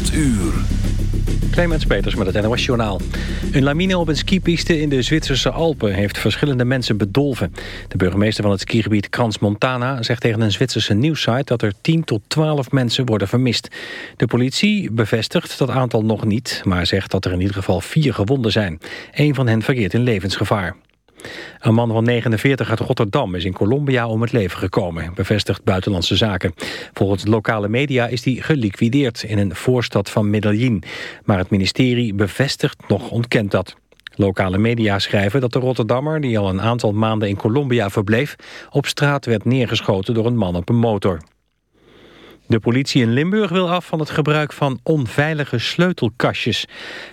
8 uur. Clemens Peters met het NOS Journaal. Een lamine op een skipiste in de Zwitserse Alpen heeft verschillende mensen bedolven. De burgemeester van het skigebied Crans Montana zegt tegen een Zwitserse nieuwssite dat er 10 tot 12 mensen worden vermist. De politie bevestigt dat aantal nog niet, maar zegt dat er in ieder geval vier gewonden zijn. Een van hen verkeert in levensgevaar. Een man van 49 uit Rotterdam is in Colombia om het leven gekomen, bevestigt Buitenlandse Zaken. Volgens lokale media is hij geliquideerd in een voorstad van Medellin. Maar het ministerie bevestigt nog ontkent dat. Lokale media schrijven dat de Rotterdammer, die al een aantal maanden in Colombia verbleef, op straat werd neergeschoten door een man op een motor. De politie in Limburg wil af van het gebruik van onveilige sleutelkastjes.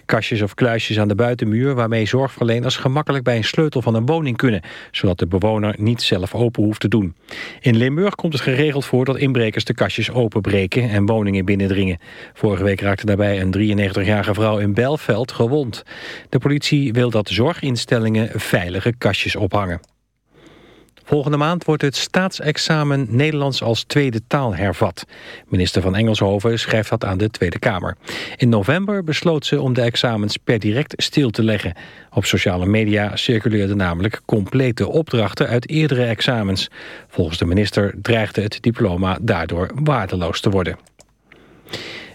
Kastjes of kluisjes aan de buitenmuur waarmee zorgverleners gemakkelijk bij een sleutel van een woning kunnen, zodat de bewoner niet zelf open hoeft te doen. In Limburg komt het geregeld voor dat inbrekers de kastjes openbreken en woningen binnendringen. Vorige week raakte daarbij een 93-jarige vrouw in Belveld gewond. De politie wil dat zorginstellingen veilige kastjes ophangen. Volgende maand wordt het staatsexamen Nederlands als tweede taal hervat. Minister van Engelshoven schrijft dat aan de Tweede Kamer. In november besloot ze om de examens per direct stil te leggen. Op sociale media circuleerden namelijk complete opdrachten uit eerdere examens. Volgens de minister dreigde het diploma daardoor waardeloos te worden.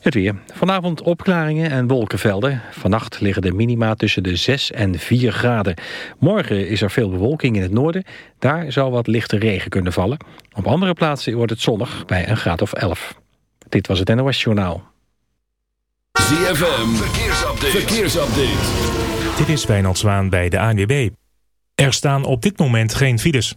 Het weer. Vanavond opklaringen en wolkenvelden. Vannacht liggen de minima tussen de 6 en 4 graden. Morgen is er veel bewolking in het noorden. Daar zou wat lichte regen kunnen vallen. Op andere plaatsen wordt het zonnig bij een graad of 11. Dit was het NOS Journaal. ZFM. Verkeersupdate. Verkeersupdate. Dit is Wijnald Zwaan bij de ANWB. Er staan op dit moment geen files.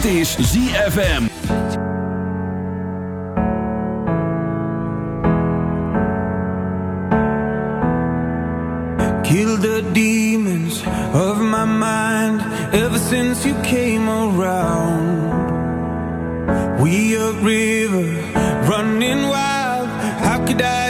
Dit is ZFM. Kill the demons of my mind Ever since you came around We a river running wild How could I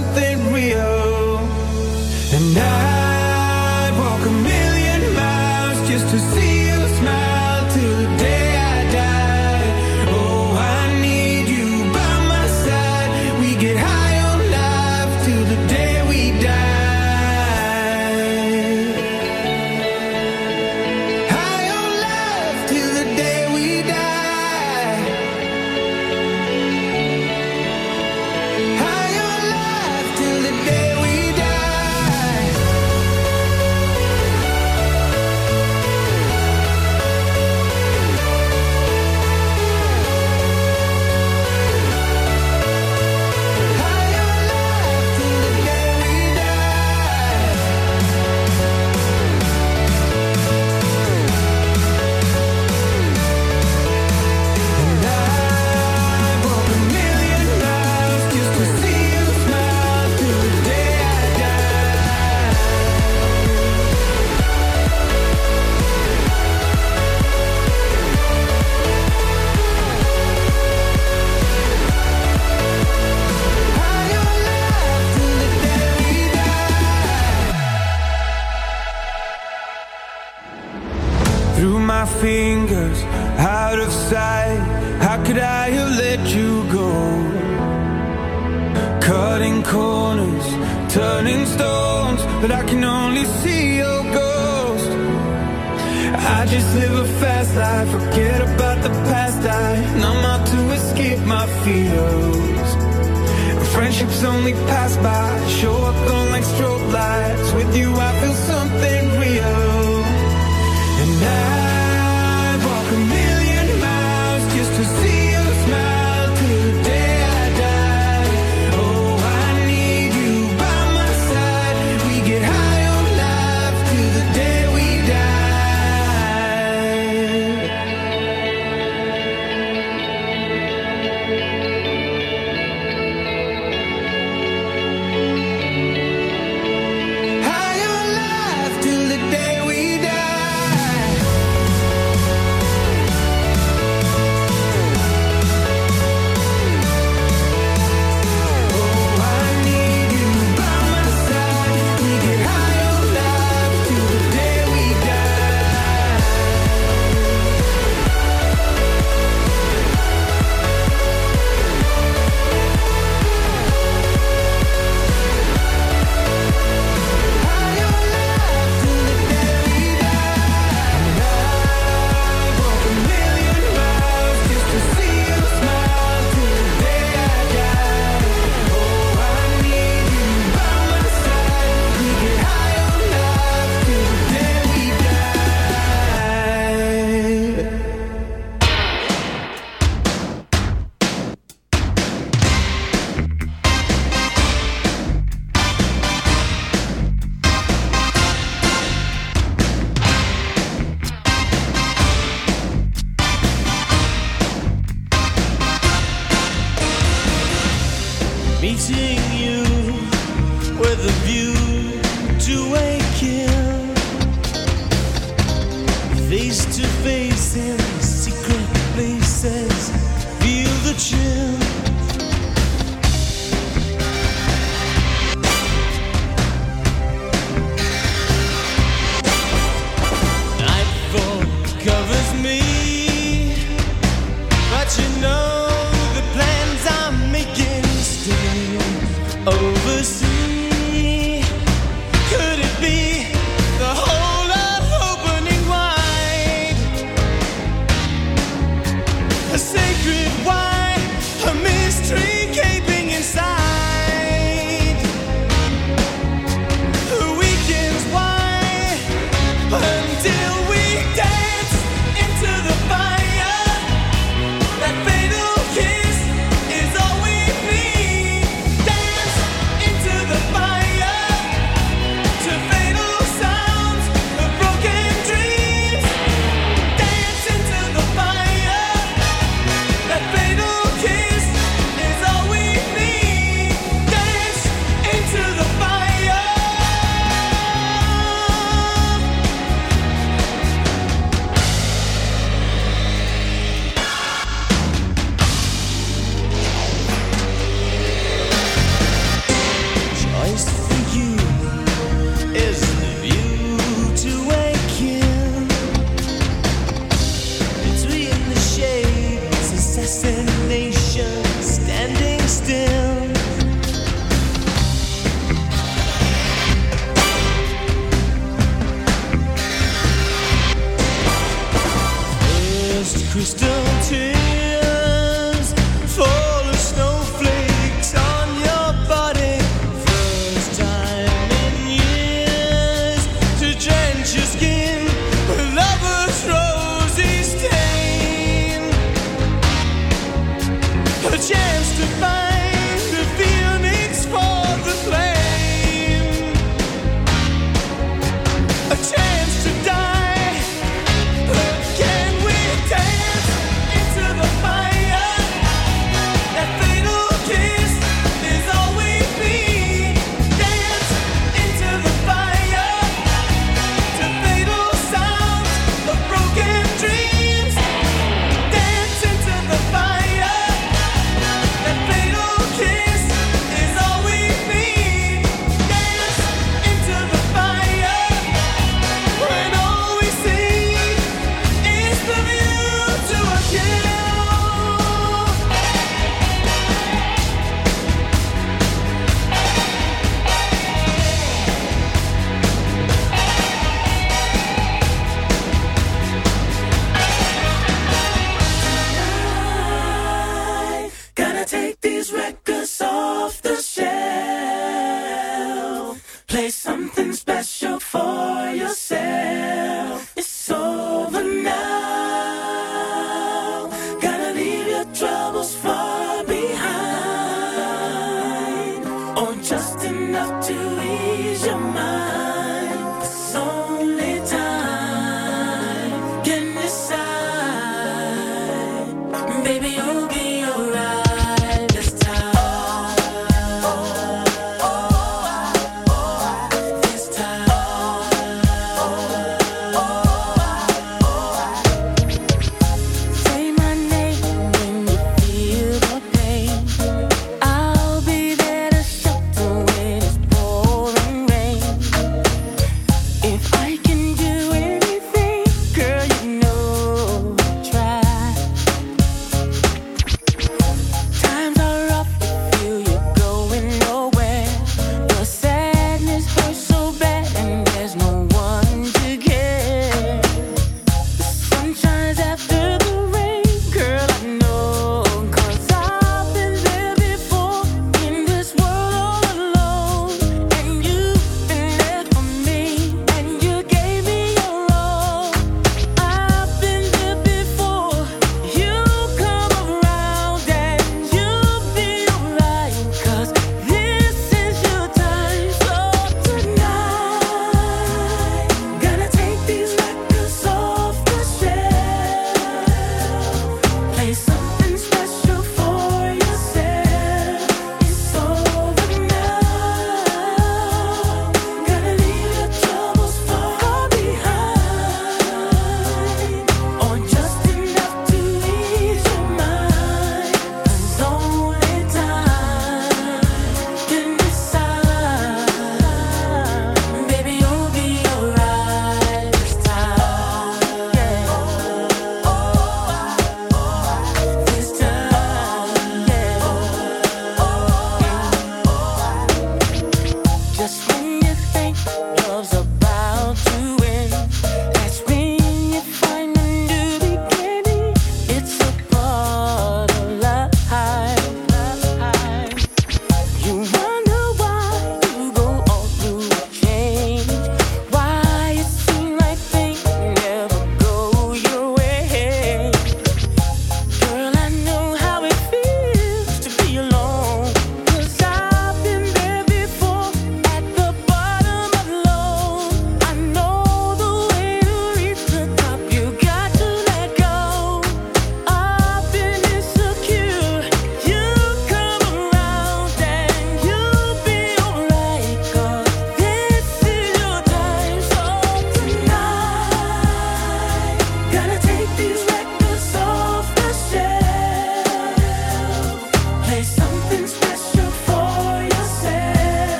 just live a fast life, forget about the past. i'm out to escape my fears. Friendships only pass by, show up on like strobe lights. With you, I feel so.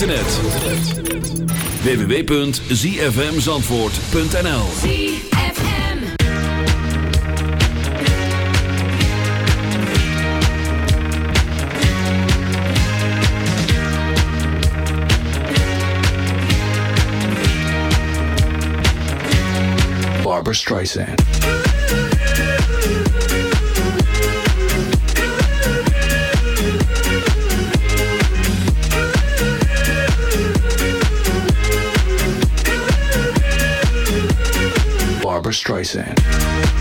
Internet. www.zfmzandvoort.nl Barbara Streisand. Streisand.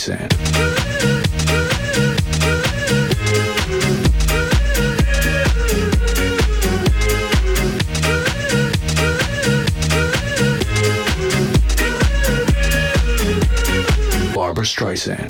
Streisand. Barbra Streisand.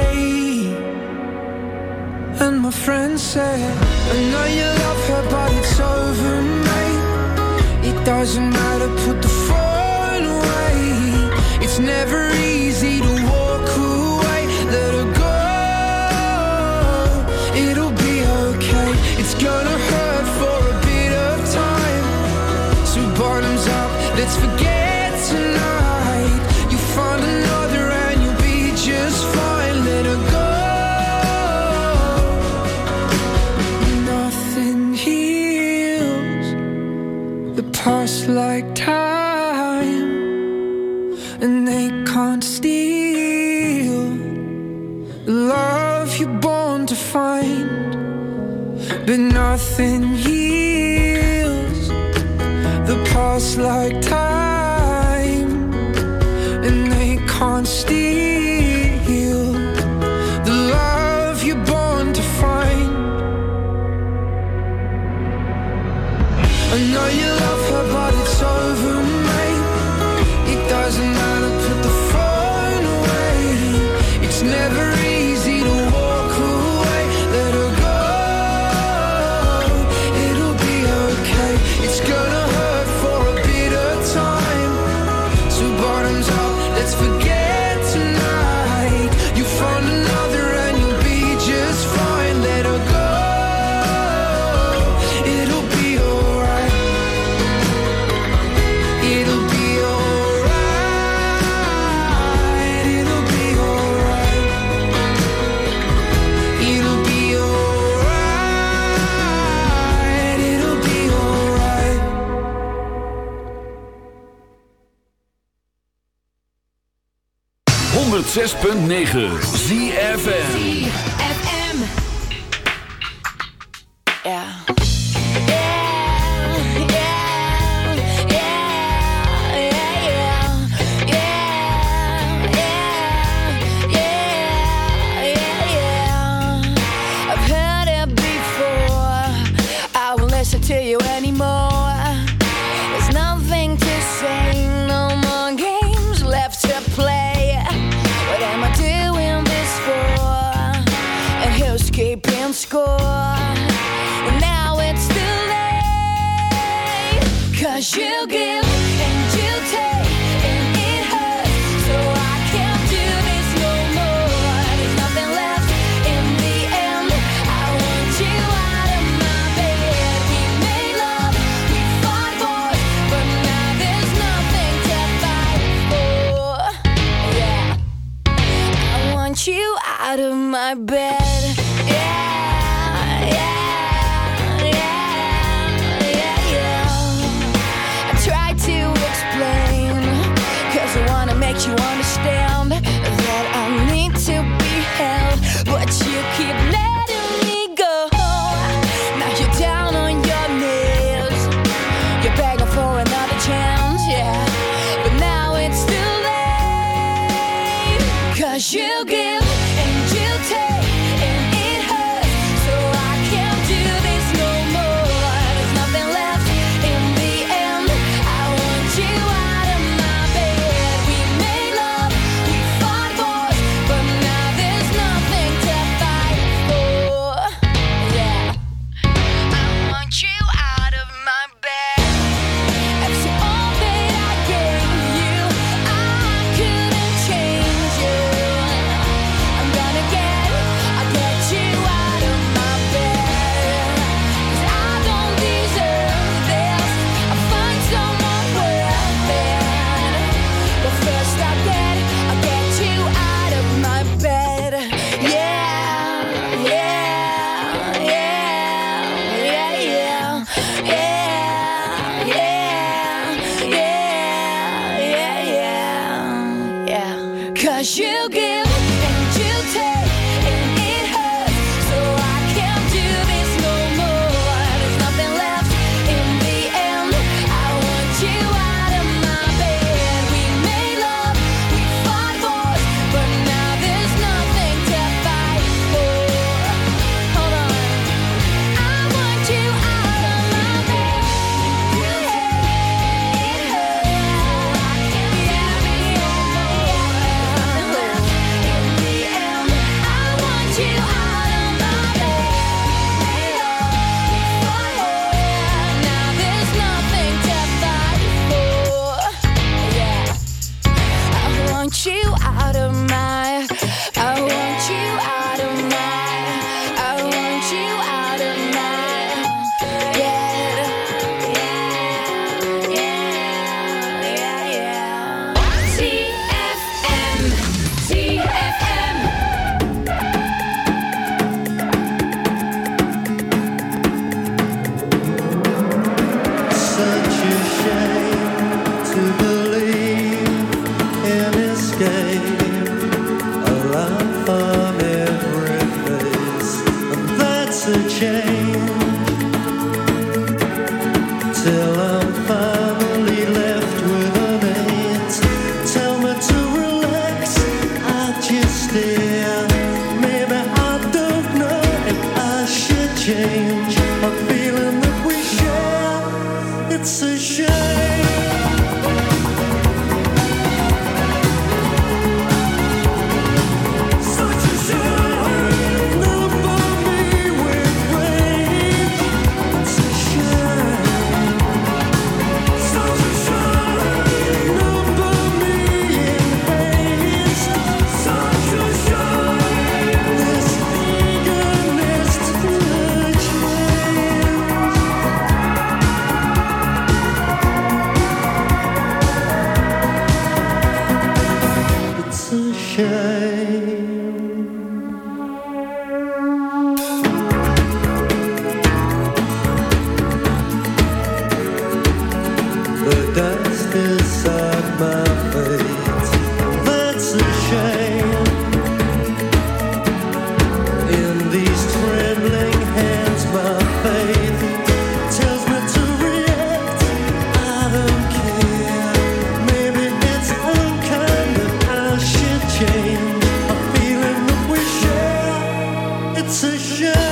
And my friend said, I know you love her, but it's over, mate. It doesn't matter, put the phone away. It's never easy to but nothing heals the past like time. 106.9 ZFN you give 此生。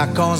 Tá vacances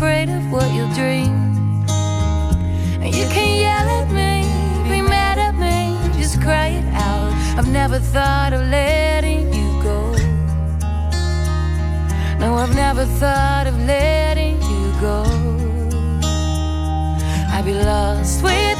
afraid of what you'll dream. And you can yell at me, be mad at me, just cry it out. I've never thought of letting you go. No, I've never thought of letting you go. I'd be lost without.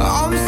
I'm